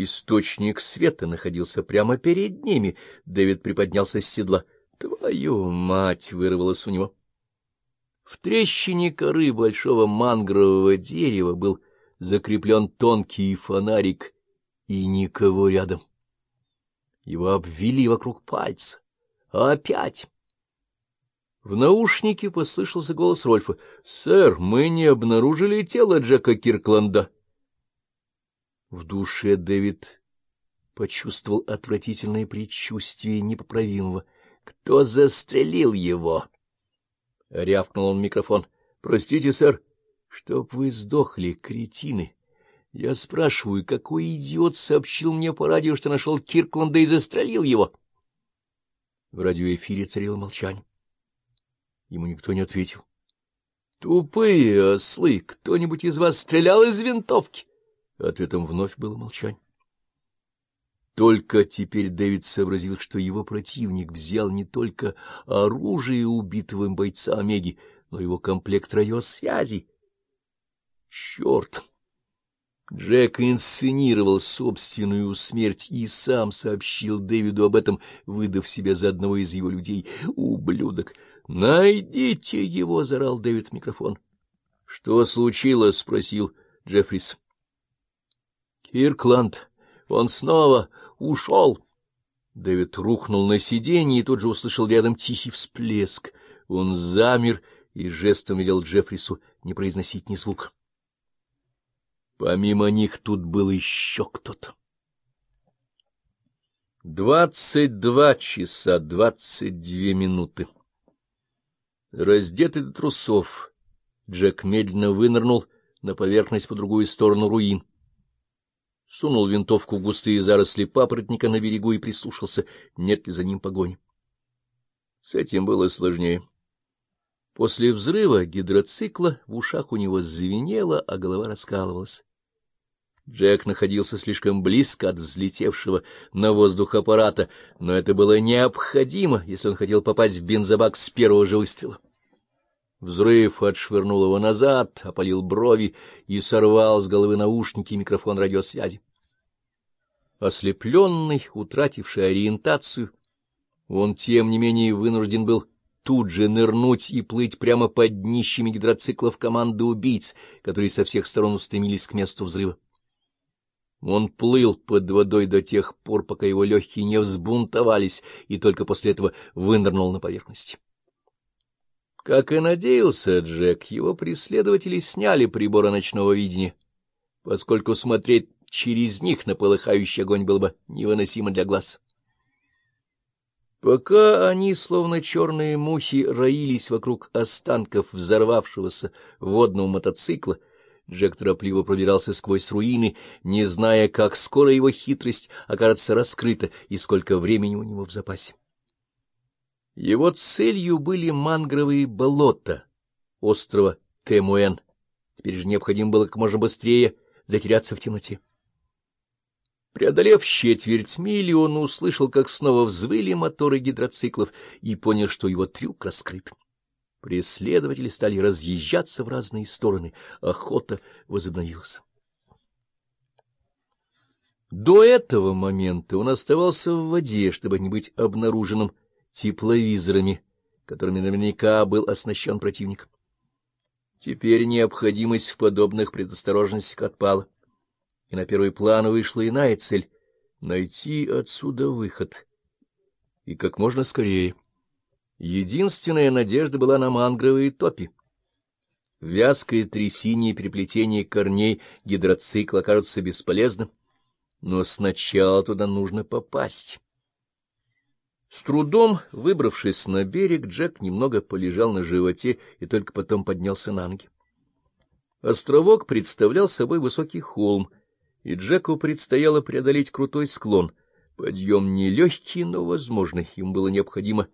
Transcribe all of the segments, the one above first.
Источник света находился прямо перед ними. Дэвид приподнялся с седла. «Твою мать!» — вырвалось у него. В трещине коры большого мангрового дерева был закреплен тонкий фонарик, и никого рядом. Его обвели вокруг пальца. Опять! В наушнике послышался голос Рольфа. — Сэр, мы не обнаружили тело Джека Киркланда. В душе Дэвид почувствовал отвратительное предчувствие непоправимого. — Кто застрелил его? — рявкнул он в микрофон. — Простите, сэр. — Чтоб вы сдохли, кретины. Я спрашиваю, какой идиот сообщил мне по радио, что нашел Киркланда и застрелил его? В радиоэфире царило молчание. Ему никто не ответил. — Тупые ослы! Кто-нибудь из вас стрелял из винтовки? Ответом вновь было молчание. Только теперь Дэвид сообразил, что его противник взял не только оружие убитого им бойца Омеги, но его комплект радиосвязи. Черт! Джек инсценировал собственную смерть и сам сообщил Дэвиду об этом, выдав себя за одного из его людей. «Ублюдок! Найдите его!» — зарал Дэвид в микрофон. «Что случилось?» — спросил Джеффрис. «Киркланд! Он снова ушел!» Дэвид рухнул на сиденье и тут же услышал рядом тихий всплеск. Он замер и жестом велел Джеффрису не произносить ни звука. Помимо них тут был еще кто-то. Двадцать два часа двадцать две минуты. Раздетый до трусов, Джек медленно вынырнул на поверхность по другую сторону руин. Сунул винтовку в густые заросли папоротника на берегу и прислушался, нет ли за ним погони. С этим было сложнее. После взрыва гидроцикла в ушах у него звенело, а голова раскалывалась. Джек находился слишком близко от взлетевшего на воздух аппарата, но это было необходимо, если он хотел попасть в бензобак с первого же выстрела. Взрыв отшвырнул его назад, опалил брови и сорвал с головы наушники и микрофон радиосвязи. Ослепленный, утративший ориентацию, он, тем не менее, вынужден был тут же нырнуть и плыть прямо под днищами гидроциклов команды убийц, которые со всех сторон устремились к месту взрыва. Он плыл под водой до тех пор, пока его легкие не взбунтовались, и только после этого вынырнул на поверхность. Как и надеялся Джек, его преследователи сняли приборы ночного видения, поскольку смотреть через них на полыхающий огонь было бы невыносимо для глаз. Пока они, словно черные мухи, роились вокруг останков взорвавшегося водного мотоцикла, Джек торопливо пробирался сквозь руины, не зная, как скоро его хитрость окажется раскрыта и сколько времени у него в запасе. Его целью были мангровые болота острова Темуэн. Теперь же необходимо было как можно быстрее затеряться в темноте. Преодолев четверть мили, он услышал, как снова взвыли моторы гидроциклов и понял, что его трюк раскрыт. Преследователи стали разъезжаться в разные стороны. Охота возобновилась. До этого момента он оставался в воде, чтобы не быть обнаруженным тепловизорами, которыми наверняка был оснащен противник. Теперь необходимость в подобных предосторожностях отпала, и на первый план вышла иная цель — найти отсюда выход. И как можно скорее. Единственная надежда была на мангровые топи. Вязкое трясине и переплетение корней гидроцикла кажутся бесполезным, но сначала туда нужно попасть. С трудом, выбравшись на берег, Джек немного полежал на животе и только потом поднялся на ноги. Островок представлял собой высокий холм, и Джеку предстояло преодолеть крутой склон. Подъем нелегкий, но возможный, ему было необходимо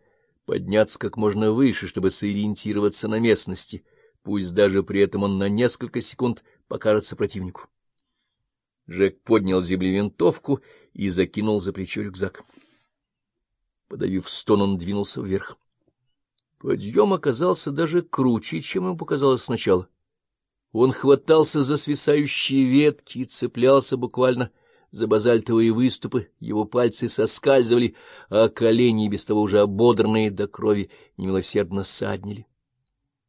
подняться как можно выше, чтобы сориентироваться на местности, пусть даже при этом он на несколько секунд покажется противнику. Джек поднял с земли винтовку и закинул за плечо рюкзак. Подавив стон, он двинулся вверх. Подъем оказался даже круче, чем ему показалось сначала. Он хватался за свисающие ветки и цеплялся буквально за базальтовые выступы, его пальцы соскальзывали, а колени, без того уже ободранные до крови, немилосердно саднили.